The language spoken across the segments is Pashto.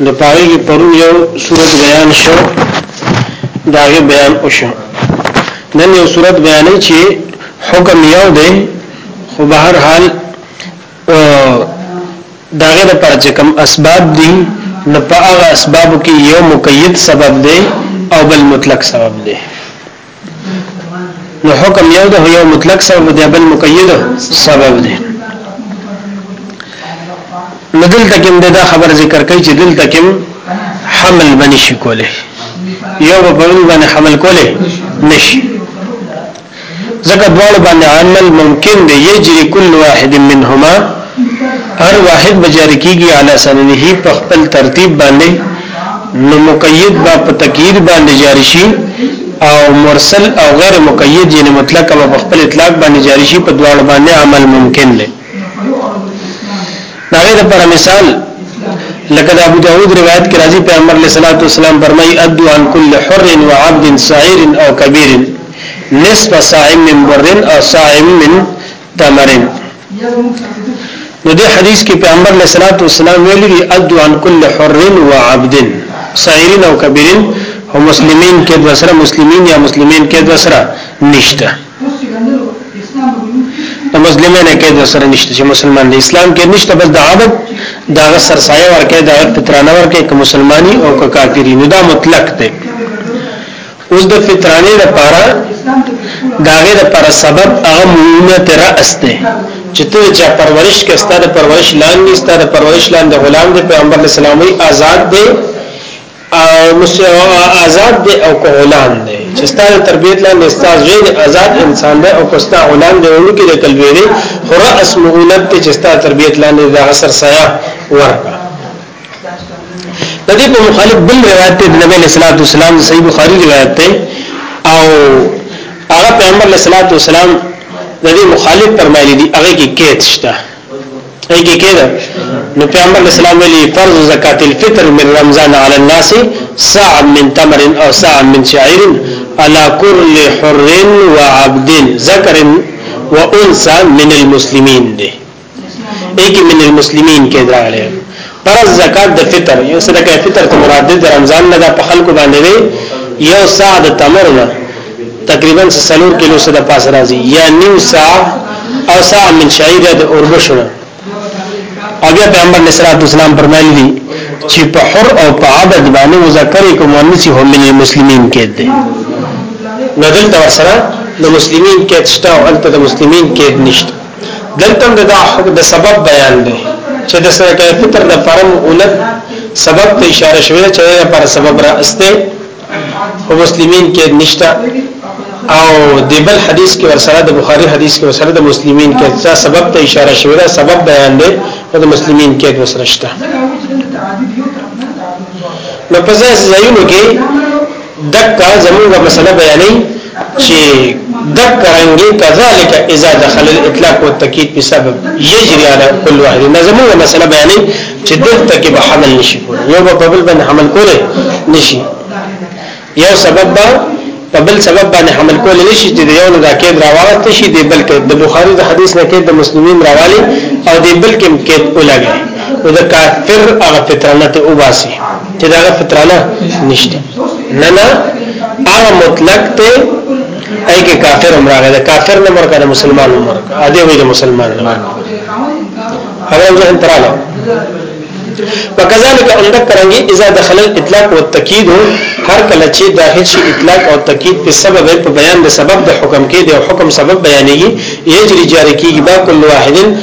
نو پاره کې پرون یو صورت بیان شو داغه بیان وشو نن یو صورت بیانې چې حکم یو دی خو به هر حال داغه د پر چې کوم اسباب دي نو په هغه اسباب کې یو مقید سبب دی او بل مطلق سبب دی نو حکم یو ده یو مطلق سبب دی بل مقید سبب دی نو دلته کوم دا خبر ذکر کوي چې دلته کوم حمل باندې شي کوله یو په بل باندې حمل کوله نشي ځکه دواړو باندې عمل ممکن دی یجري کل واحد منهما هر واحد بجاری کیږي علی سننه په خپل ترتیب باندې نو مقید با په تقیید باندې جاری شي او مرسل او غیر مقید یعنی مطلق با په خپل اطلاق باندې جاری شي په دواړو باندې عمل ممکن دی دا غیر پر مثال لکه د ابو داود روایت کې راځي پیغمبر علیه الصلاۃ والسلام فرمایي ادو عن كل حر وعبد صغير او كبير نصف صائم من بر او صائم من تمرین نو دې حدیث کې پیغمبر علیه الصلاۃ والسلام ویلي دي ادو عن كل حر و عبد صغیر او کبیر او مسلمین کې د سره مسلمین یا مسلمین کې د سره نشته د مسلمانه کې د سره نشته چې مسلمان دی اسلام کې نشته بس د عبد دا سر سایه ورکه دا پترانه ورکه که مسلمانی او که کافری نو دا مطلق دی اوس د فطرانه لپاره داغه لپاره سبب هغه مهمه راس ده چې ته چا پرورش کې ستاره پرورش لاندې ستاره پرورش لاندې غلام دی پیغمبر اسلامي آزاد دی او آزاد دی او کو غلام دی چې ستاره تربيت لاندې ستاسو غیر آزاد انسان دی او کو ستاسو غلام دی ورو کې د کلويري خو راس مهمه چې ستاره تربيت لاندې د عصر سایه ورکړه د دې په مخالف بل روایت دی نبی له صلوات والسلام صحیح بخاری روایت دی او هغه پیغمبر له صلوات والسلام د دې مخالف فرمایلی دی هغه کې کېد شته هغه کې کېد نو پیغمبر له سلام ویلي فرض زکات الفطر من رمضان علی الناس ساع من تمر او ساع من شعير على كل حر وعبد ذكر وانثى من المسلمين دي ایک من المسلمین کې دراغله فرض زکات د فطر یو صدقه فطر ته مراد د رمضان نه د خلکو باندې دی یو ساع د تمر نه تقریبا 3 کیلو سره پاس راځي یا نیم ساع او ساع من شعیر د اوربشو او بیا پیغمبر نصرات اسلام فرمایلی دی چې په حر او په عبد باندې مذکر کوم مؤنث هم من المسلمین کې دی نو دلته سره د مسلمین کې تشته او انت د مسلمین کې نشته دلته دا حکم د سبب بیان دی چې د صدقه فطر د فرم اولت سبب ته اشاره شوې چې پر سبب راسته او مسلمین کې نشتا او د بل حدیث کې ورسره د بخاری حدیث کې ورسره د مسلمین کې دا سبب ته اشاره شوې دا سبب بیان دی او د مسلمین کې ورسره شته نو په ځای ځایونو کې دک زموږه مسله بیانې چې دک رنګي کذالک اذا دخل الاطلاق والتاکید بسبب یجري على كل واحد زموږه مسله بیانې چې دلته کې به حمل نشي کول یو په بل باندې حمل کول نشي یو سبب به په بل سبب باندې حمل کول نشي چې یو نه دا کې راوړت شي د بل کې د بخاری د حدیث نه کې د مسلمانین راوالي او د بل کې کې ولګي او د کافر هغه فطرت او باسي چې دا فطرانه نشته نه نه هغه مطلق ته اې کې کافر عمره ده کافر نه مرګه د مسلمان عمر ا دې وې د مسلمان نه هغه ځه تراله وکذالک اندک کرانګي اذا دخل الاطلاق والتاکید هر کله چې داخل شي اطلاق او تاکید په سبب په بیان د سبب د حکم کې د حکم سبب بیانېږي یجري جاری کیږي با کل واحد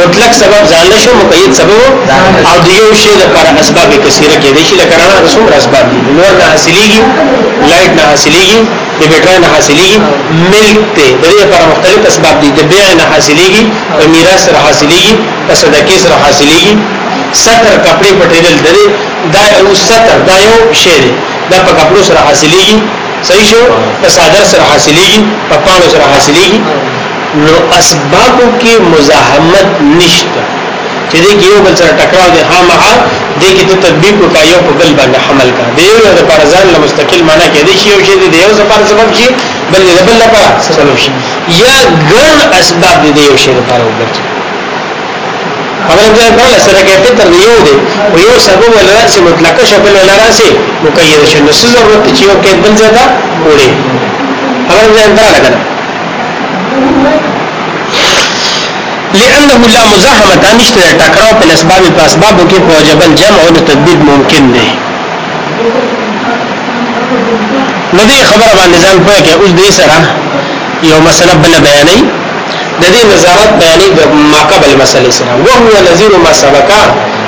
مطلق سبب ځان له شو مقید سبب او د یو شی لپاره اسباب کثیره کې دي چې لکه رڼا د څومره اسباب دي نور نه حاصلېږي لایټ نه حاصلېږي د بیټرۍ نه حاصلېږي ملک ته د دې لپاره مختلف اسباب دي د بیع نه حاصلېږي د میراث سره حاصلېږي په صدقې سره حاصلېږي ستر کپڑے پټېدل د دې دا یو ستر دا یو شی دی دا په کپړو سره حاصلېږي صحیح شو په صادر سره حاصلېږي په پانو سره حاصلېږي نو اسبابو کې مزاحمت نشته چې دې کې یو بل سره ټکراو دي خامخا دې کې ته تطبیق وکا یو په بل باندې حمل کا دې یو د پر ځان له مستقل معنی کې دې شی او شی دې یو سفر سبب شي بل دې بل لپاره سبب شي یا ګڼ اسباب دې یو شی لپاره وګرځي خبره ده کول سره کې فطر یو دی او یو سبب ولرسي مطلقه شبل ولرسي مقید شنو ضرورت چې یو کې بل ځای دا وړي خبره ده دا لګنه لانه لا مزاحمه نشته ټکراو په اسباب په اسباب کې په وجب الجمع او تدبیر ممکن دی نو دې خبره باندې ځان پوهه کې اوس دې سره یو مسله بل بیانې د دې نظارت بیانې د ماقبل مسلې سره وهو نظیر ما سبقا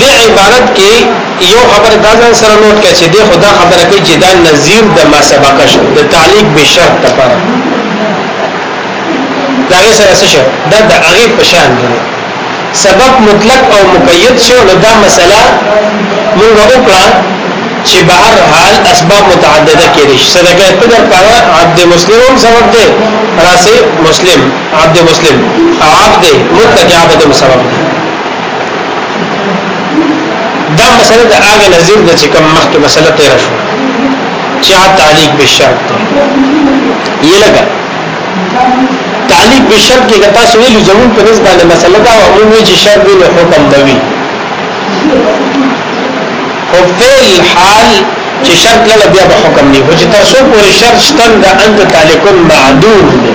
د عبارت کې یو خبر دا ځان سره نوٹ کړئ چې د خدا خبره کوي چې دا نظیر د ما سبق شو د تعلیق به شرط لپاره دا غي سره څه شو دا د هغه په شان دی سبب مطلق او مقید شو نو دا مسله موږ وکړه چې بهر حال اسباب متعدده کېږي صدقه قدر پر عبد مسلم سبب دی راسي مسلم عبد مسلم عاق دی متجع بدم سبب دی دا مسله د هغه نظیر د چې کوم مخکې مسله تیر شو چې تعلیق بالشرط یې لګا تعلیق بالشرط کې کتا سوې لزمون په نسبت باندې مسله دا او موږ چې شرط دی حکم دی او فعل حال چې شرط له بیا به حکم دی خو چې تاسو پورې شرط شتن دا انت تعلیق معدوم دی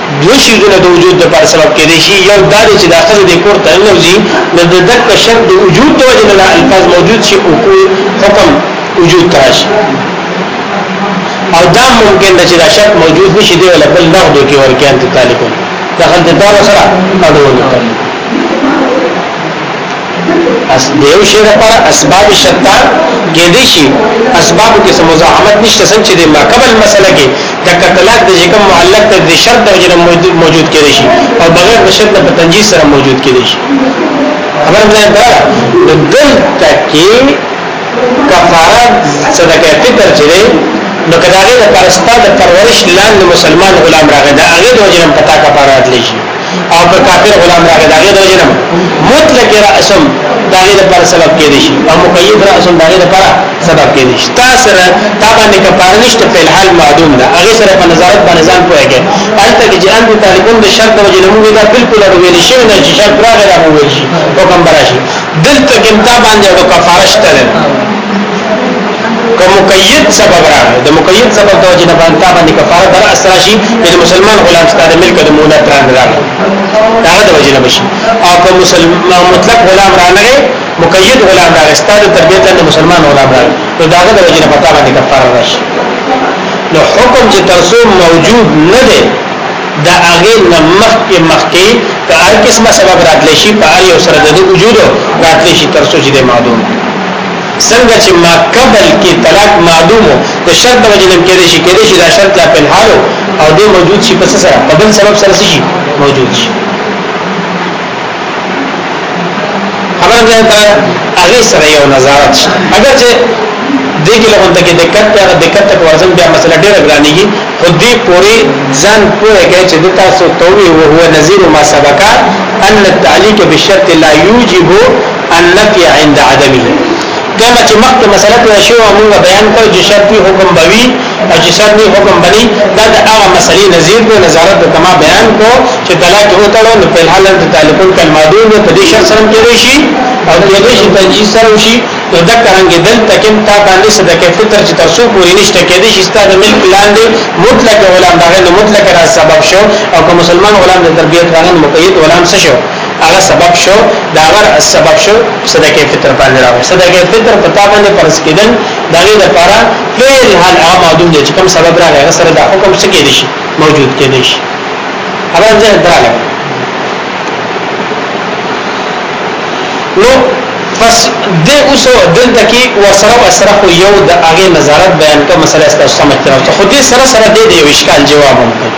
دوه شیزونه د وجود د پر سبب کې دي شي یو دا دی چې دا خزه د کور ته نوځي د دک شرط د وجود د وجه نه الفاظ موجود شي او کوئی حکم وجود تراشي او دا ممکن ده چې دا شرط موجود نشي دی ولا بل نقد کې ورکه انت طالب دا خل د دار سره اړول اس دیو شی لپاره اسباب شتا کې دي شي اسباب کې سمزاحمت نشته څنګه چې د ماقبل مسله کې ځکه طلاق د کوم معلق ته د شرط د وجه موجود کېږي شي او بغیر د شرط په تنجیز سره موجود کېږي شي خبر ده دا دلته کې کفاره صدقه فطر چې ده نو کداغه د پرستا د پرورش لاندې مسلمان غلام راغی دا هغه د وجه په تا کفاره اتلی شي او که کافر غلام راغی دا غي درجه نه مطلق راسم دا غي لپاره سبب کې دي او مقید راسم دا غي لپاره سبب کې دي تاسو سره دا باندې کفاره نشته په الحال معدوم ده هغه سره په نظارت باندې ځان پوهیږي البته چې جهان د طالبون د شرط او جنمو دا بالکل اړول شي نه چې شرط راغی دا وایي حکم براشي دلته کې تا باندې او کفاره شته که مقید سبب راغی د مقید سبب د وجنه باندې تا باندې کفاره در اثر شي چې مسلمان غلام ستاره ملک د مولا تران راغی دا د وجنه بشي او که مسلمان مطلق غلام راغی مقید غلام راغی ستاره تربیت د مسلمان غلام راغی نو دا د وجنه پتا باندې کفاره راشي نو حکم چې ترسو موجود نه دی دا هغه نمخ کې مخکې که هر قسمه سبب راتلی شي په هر یو سره د وجود راتلی شي ترسو چې د معدوم څنګه چې ما قبل کې طلاق معدوم د شرط د وجې نم کېدې شي کېدې شي دا شرط لا په حال او دې موجود شي پس سره په بل سبب سره شي موجود شي خبره ده دا هغه سره یو نظارت شي اگر چې دې کې لغون ته کې دقت ته دقت ته ورزم بیا مسله ډېره ګرانېږي خو دې پوری ځان پوهه کې چې د تاسو توبه او هو نذیر ما سبقا ان التعليق بالشرط لا يوجب النفی عند عدمه کله چې مخکې مسله پوه شو موږ بیان کړو چې شرطي حکم بوي او چې شرطي حکم بني دا د هغه مسلې نظیر دی نظارت د کما بیان کو چې طلاق یو تړو نو په حال د تعلقون کلمه دون په دې شرط سره کېږي شي او کېږي شي تجزیه سره شي نو دا څنګه دل تکم تا باندې صدقه فطر چې تر څو پوری نشته کېږي شي ستاسو مل پلان دی مطلق غلام دغه مطلق را سبب شو او که مسلمان غلام د تربيت غلام مقید غلام څه شو هغه سبب شو دا غر سبب شو صدقه فطر باندې راوي صدقه فطر پتا باندې فرض کیدل دغه لپاره فعل حال هغه معدوم دي چې کوم سبب راغی هغه سره دا حکم څه کېدی شي موجود کېدی شي خبره ده دراله نو پس د اوس دلته کې وسره وسره خو یو د هغه نظارت بیان کوم مسله ستاسو سمجھ تر خو دې سره سره د دې وشکال جواب هم کوي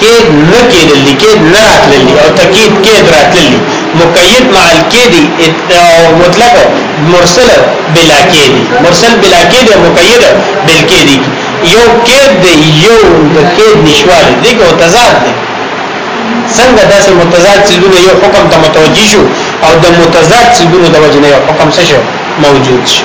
کید نه کېدل دي کید نه راتلل دي او تکید کید راتلل دي مقید مع الکید او مطلق مرسل بلا کید مرسل بلا کید او مقید بل کید یو کید دی یو د کید نشوال دی کو تضاد دی څنګه داسې متضاد سیدونه یو حکم ته متوجی شو او د متضاد سیدونو د وجنه یو حکم څه شو موجود شو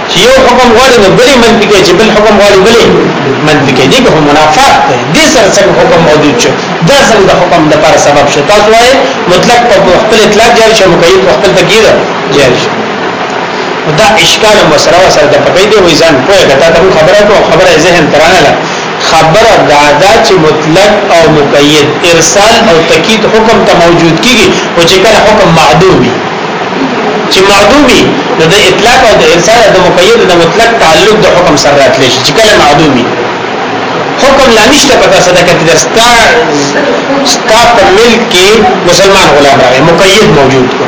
چې یو حکم غواړي نو بلې منفي کوي چې بل حکم غواړي بلې منفي کوي دغه منافات دی د سر څنګه حکم موجود شو دا څنګه د حکم د پر سبب شو تاسو وايي مطلق په خپل اطلاق جاری شو مکیف په خپل تقدیر جاری شو دا اشکال مسره سره د پکې دی وې ځان کوی دا ته خبره کو خبره ذهن ترانه لا خبره دا دا چې مطلق او مقید ارسال او تکید حکم ته موجود کیږي او چې کله حکم معدوم وي چې معدومي نو د اطلاق او د ارسال د مقید د مطلق تعلق د حکم سره راتلی شي چې کله معدومي حکم لا نشته پتا سره کته د ستا ستا په ملک کې مسلمان غلام راغی مقید موجود کو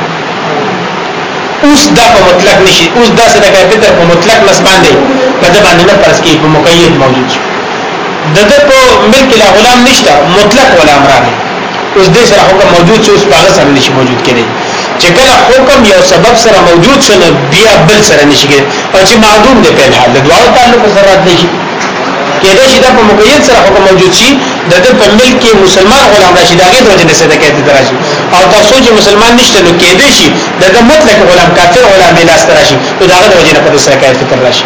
اوس دا په مطلق نشي اوس دا سره کته د په مطلق مس باندې په د باندې نه پرس کې په مقید موجود شي د د په ملک لا غلام نشته مطلق غلام راغی اوس دې سره حکم موجود شو اوس هغه سره نشي موجود کېدی چې کله حکم یو سبب سره موجود شنه بیا بل سره نشي کېدی او چې معدوم دی په حال د دواړو تعلق سره راتلی شي کېدای شي دا په مقید سره حکم موجود شي د دې په ملک کې مسلمان غلام راشي دا غي دوجه نسه کېد دراشي او تاسو چې مسلمان نشته نو کېدای شي د مطلق غلام کافر غلام لاس تراشي دا غي دوجه نه په سره کېد تر راشي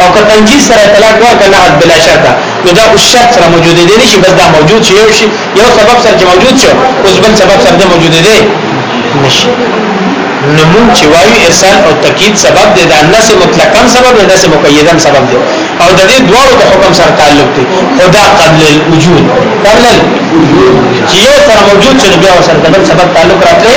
او که تنجیز سره طلاق ورکړه لحد بلا شرطه نو دا اوس شرط سره موجود دی نشي بس دا موجود شي یو شي یو سبب سره چې موجود شو اوس بل سبب سره دا موجود دی نشي نو مونږ چې وایو ارسال او تقید سبب دی دا نس مطلقاً سبب دی نس مقیداً سبب دی او د دې دوه د حکم سره تعلق دی خدا قبل الوجود قبل الوجود چې یو سره موجود شي بیا سره د سبب تعلق راځي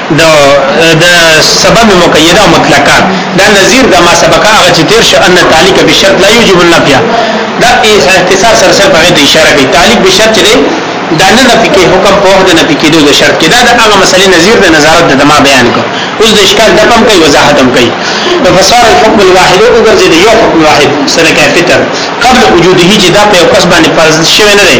د د سبب مقیده مطلقه دا نظیر د ما سبق هغه چې تیر شو ان تعلق بشرط لا یوجب النفي دا اختصار سره سره په دې اشاره کوي تعلق بشرط چې دا نه نفي کې حکم په وحده نفي کېدو د شرط کې دا د هغه مسلې نظیر د نظارت د ما بیان کو اوس د اشکال د پم کوي وضاحت هم کوي فصار الحكم الواحد او ګرځي د یو حکم واحد سره کې فطر قبل وجوده چې دا په کس باندې فرض شوی نه دی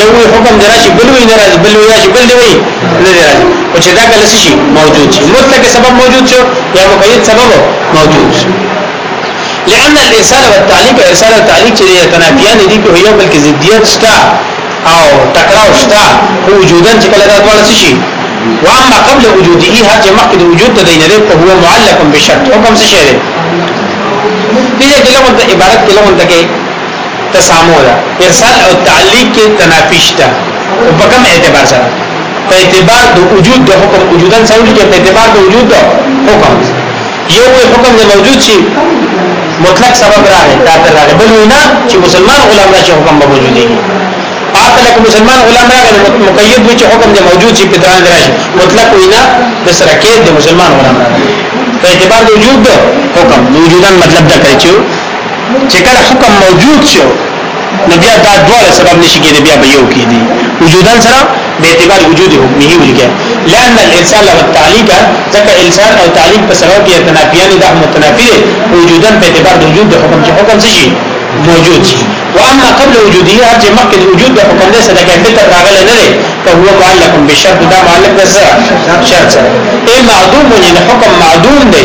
یو وی حکم دی راشي بل وی نه راځي بل وی راشي بل دی وی نه دی راځي او چې دا کله شي موجود شي مطلق سبب موجود شو یا مقید سبب موجود شو لأن الارسال والتعليق ارسال والتعليق چې تنافيان دي په یو بل کې ضدیت شته او تکرار شته خو وجودا چې کله دا ډول شي واما قبل وجوده هر چې مخکې د وجود ته دی نه په هو معلق بشرط حکم څه شي دی دې کې لمن عبارت کې لمن ته کې تسامو ده ارسال او تعلیق کې تنافی شته په کوم اعتبار سره په اعتبار د وجود د حکم وجودا سره کې په اعتبار د وجود د حکم یو حکم د موجود شي مطلق سبب راغی دا تر راغی بل نه چې مسلمان غلام راشي حکم به موجود دی پاک لکه مسلمان غلام راغی مقید وي چې حکم د موجود شي پتران راشي مطلق وینا د سره کې د مسلمان غلام راغی په اعتبار د وجود حکم وجودا مطلب دا کوي چې چې کله حکم موجود شو نو بیا دا ډول سبب نشي کېدی بیا به یو کېدی وجودن سره به اعتبار وجود حکمه ولیکه لئن الارسال والتعليق ځکه ارسال او تعليق په سبب کې تنافيان د متنافي وجودا په اعتبار د وجود د حکم چې حکم څه شي موجود شي واما قبل وجوده هر چې مخکې د وجود د حکم له سره کیفیت راغلی نه دی فهو معلق بشرط دا معلق ده شرط سره اي معدوم يعني حکم معدوم دی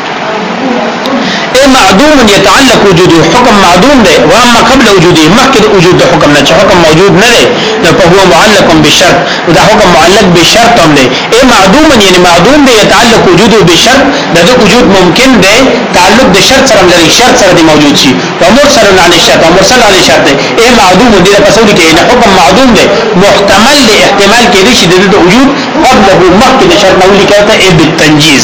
اي معدوم يتعلق وجوده حکم معدوم دی و اما قبل وجوده مخکې د وجود د حکم نه چې حکم موجود نه دی نو په هو معلق بشرط دا حکم معلق بشرط هم دی اي معدوم یعنی معدوم دی يتعلق وجوده بشرط د وجود ممکن دی تعلق د شرط سره لري شرط سره دی موجود شي ومرسل عن الشرط ومرسل عن الشرط اي معدوم دی په سوري کې نه حکم معدوم دی محتمل دی احتمال کې دی چې د وجود قبل مخکې د شرط نو لیکل ته بالتنجیز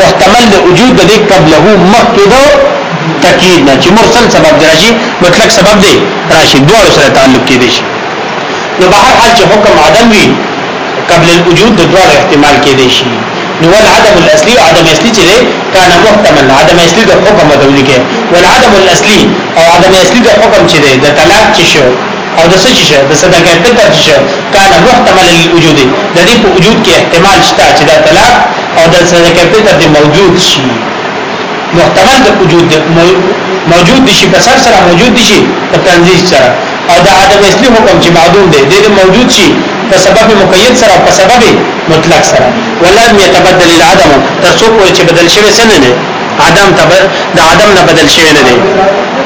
محتمل د وجود د قبله مخکې دو تکید نه چې مرسل سبب دی راشي مطلق سبب دی راشي دوه سره تعلق کې دي شي نو به هر حال چې حکم عدم وي قبل الوجود د دوه احتمال کې دي شي نو العدم الاصلي عدم اصلي چې کان محتمل عدم اصلي د حکم د ولي کې والعدم الاصلي او عدم اصلي د حکم چې د طلاق چې شو او د څه شي د صدق فطر چې شو کان محتمل للوجود د دې په وجود کې احتمال شته چې دا طلاق او د صدق فطر دې موجود شي محتمل د وجود دې موجود شي په سر سره موجود شي په تنظیم سره او د عدم اصلي حکم چې معدوم دی دې موجود شي په سبب مقید سره په سبب مطلق سره ولم يتبدل العدم تر څو چې بدل شوی سن نه عدم تبر د عدم نه بدل شوی نه دی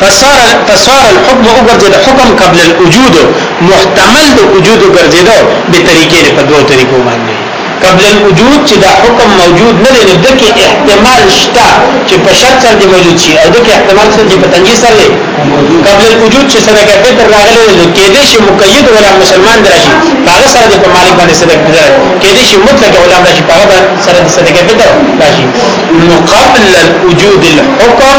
فصار فصار الحكم وګرځید حکم قبل الوجود محتمل د وجود وګرځیدو به طریقې په دوه طریقو باندې قبل الوجود چې دا حکم موجود نه دی د کې احتمال شته چې په شرط سره دی موجود شي او د کې احتمال شته چې په تنجیز سره دی قبل الوجود چې سره کې فطر راغلی نو کې دې شي مقید ولا مسلمان درشي هغه سره د مالک باندې سره فطر کې دې شي مطلق ولا درشي هغه سره د سره کې فطر راشي نو قبل الوجود الحكم